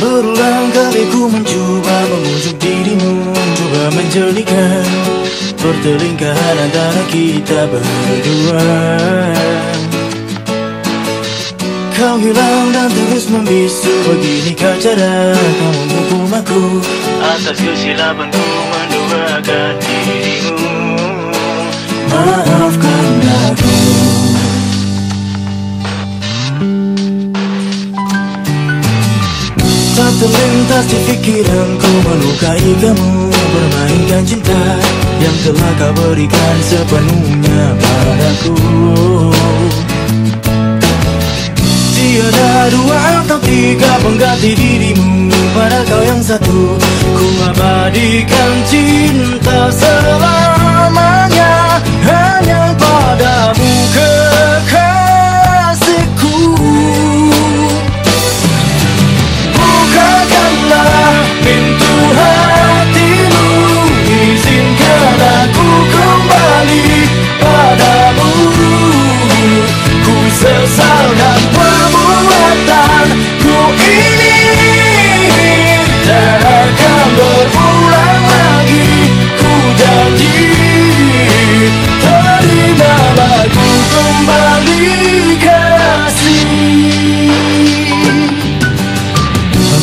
Berulang kali ku mencoba memujuk dirimu Coba menjelikan pertelingkahan antara kita berdua. Kau hilang dan terus membisu Beginikah cara kau menghukum aku. Atas kesilapanku menduakan dirimu. Maafkan Tak terlintas di pikiranku melukai kamu Bermainkan cinta yang telah kau berikan sepenuhnya padaku. Tiada dua atau tiga pengganti dirimu Pada kau yang satu. Ku abadikan cinta selamanya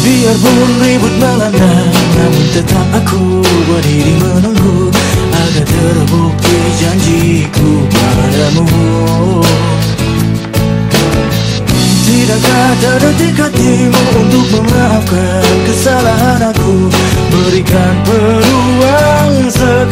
Biarpun ribut melanda Namun tetap aku berdiri menunggu Agar terbukti janjiku padamu. Tidakkah terdetik hatimu untuk memaafkan kesalahan aku? Berikan peluang sekali